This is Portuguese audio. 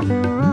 Música